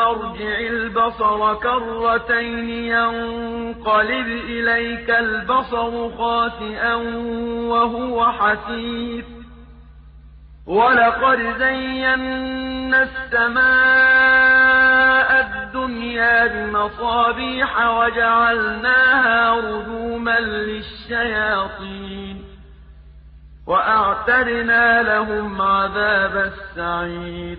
ارجع البصر كرتين ينقلب إليك البصر خاسئا وهو حسير. ولقد زينا السماء الدنيا بمصابيح وجعلناها رجوما للشياطين. وأعتدنا لهم عذاب السعير.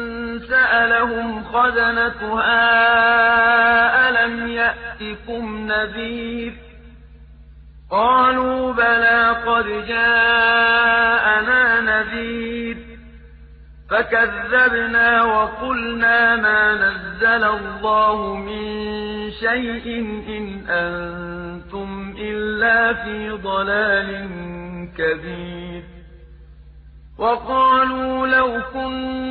سألهم خزنتها ألم يأتكم نذير قالوا بلى قد جاءنا نذير فكذبنا وقلنا ما نزل الله من شيء إن أنتم إلا في ضلال كبير وقالوا لو كنا